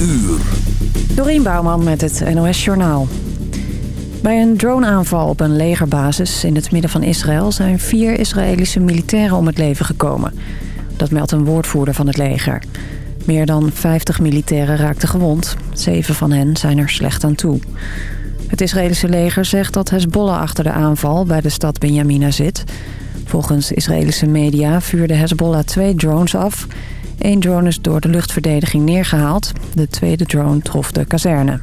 uur. Dorien Bouwman met het NOS Journaal. Bij een droneaanval op een legerbasis in het midden van Israël... zijn vier Israëlische militairen om het leven gekomen. Dat meldt een woordvoerder van het leger. Meer dan 50 militairen raakten gewond. Zeven van hen zijn er slecht aan toe. Het Israëlische leger zegt dat Hezbollah achter de aanval bij de stad Benjamina zit. Volgens Israëlische media vuurde Hezbollah twee drones af. Eén drone is door de luchtverdediging neergehaald. De tweede drone trof de kazerne.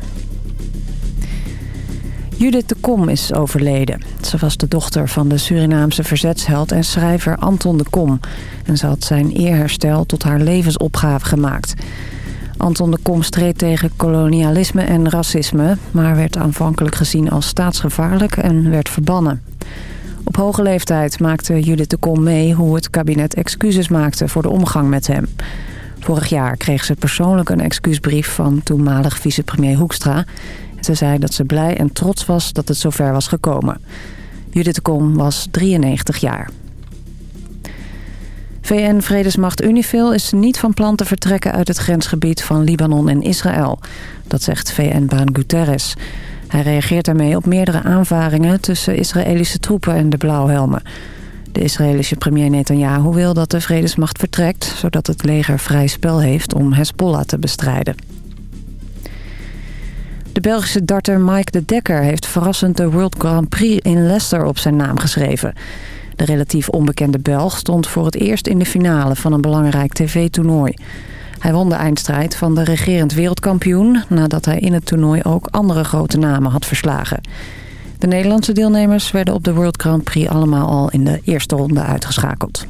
Judith de Kom is overleden. Ze was de dochter van de Surinaamse verzetsheld en schrijver Anton de Kom. En ze had zijn eerherstel tot haar levensopgave gemaakt. Anton de Kom streed tegen kolonialisme en racisme... maar werd aanvankelijk gezien als staatsgevaarlijk en werd verbannen. Op hoge leeftijd maakte Judith de Kom mee hoe het kabinet excuses maakte voor de omgang met hem. Vorig jaar kreeg ze persoonlijk een excuusbrief van toenmalig vicepremier Hoekstra... Ze zei dat ze blij en trots was dat het zover was gekomen. Judith de Kom was 93 jaar. VN-vredesmacht Unifil is niet van plan te vertrekken uit het grensgebied van Libanon en Israël. Dat zegt VN-baan Guterres. Hij reageert daarmee op meerdere aanvaringen tussen Israëlische troepen en de blauwhelmen. De Israëlische premier Netanyahu wil dat de vredesmacht vertrekt... zodat het leger vrij spel heeft om Hezbollah te bestrijden. De Belgische darter Mike de Dekker heeft verrassend de World Grand Prix in Leicester op zijn naam geschreven. De relatief onbekende Belg stond voor het eerst in de finale van een belangrijk tv-toernooi. Hij won de eindstrijd van de regerend wereldkampioen... nadat hij in het toernooi ook andere grote namen had verslagen. De Nederlandse deelnemers werden op de World Grand Prix allemaal al in de eerste ronde uitgeschakeld.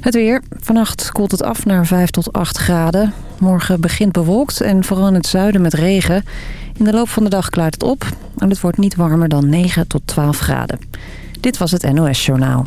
Het weer. Vannacht koelt het af naar 5 tot 8 graden. Morgen begint bewolkt en vooral in het zuiden met regen. In de loop van de dag klaart het op en het wordt niet warmer dan 9 tot 12 graden. Dit was het NOS Journaal.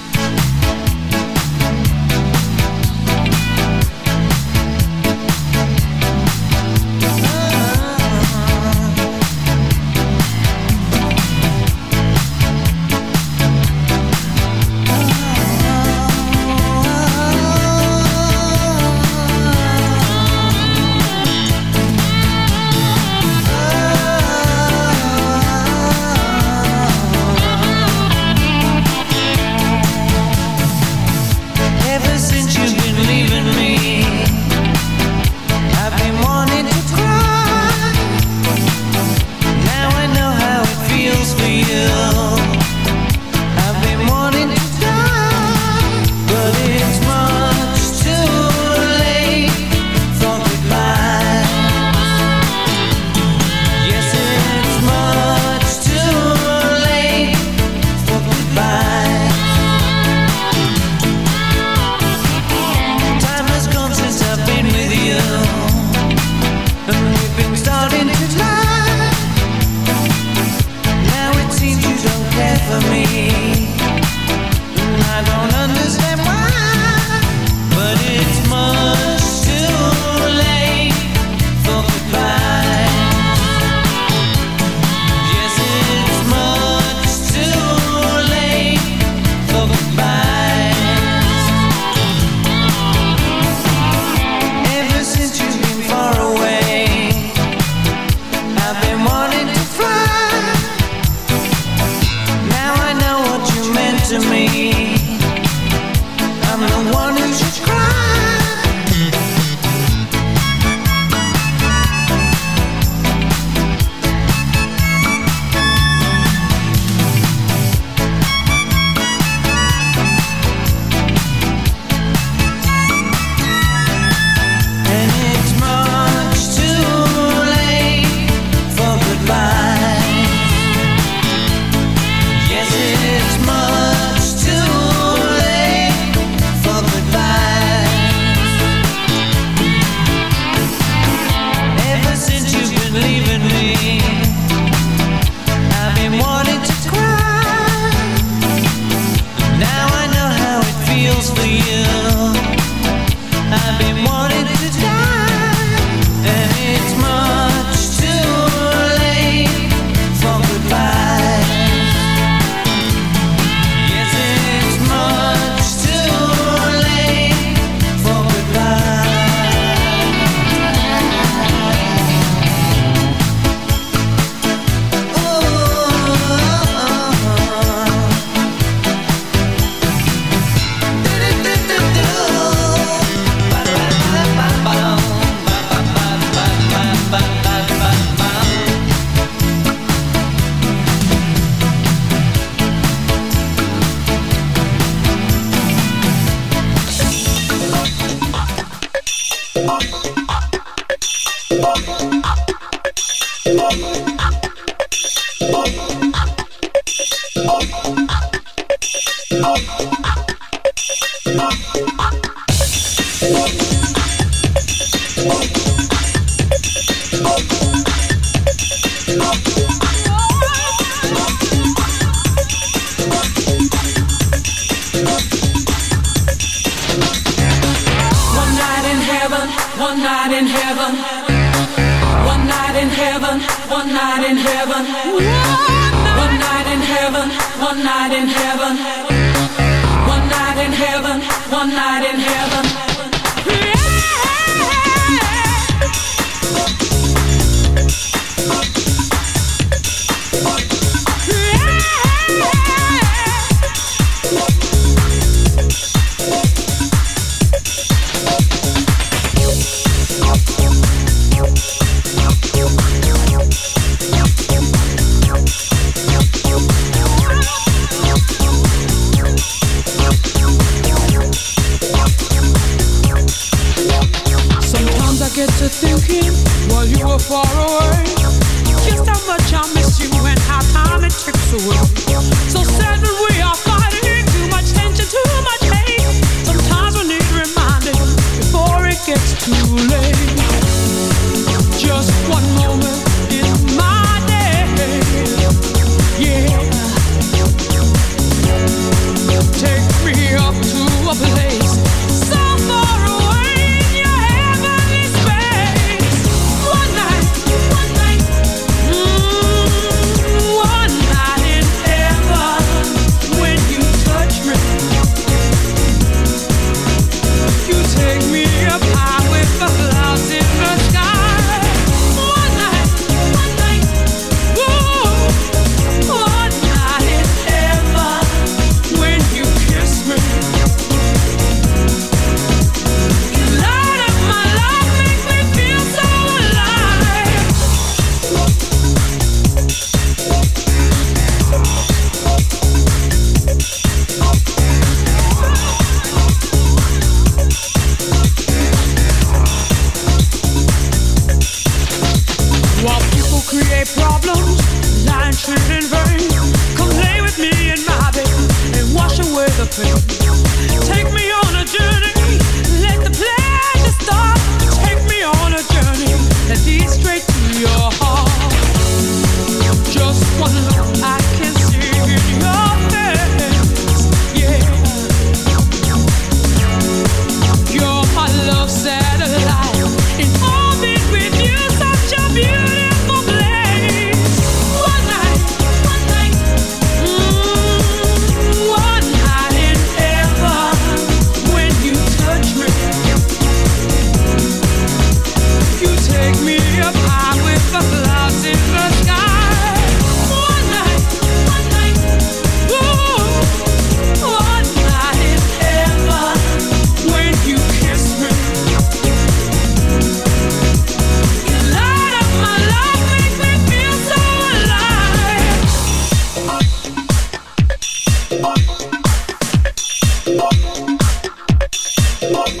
Bye.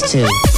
Dance to.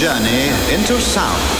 journey into sound.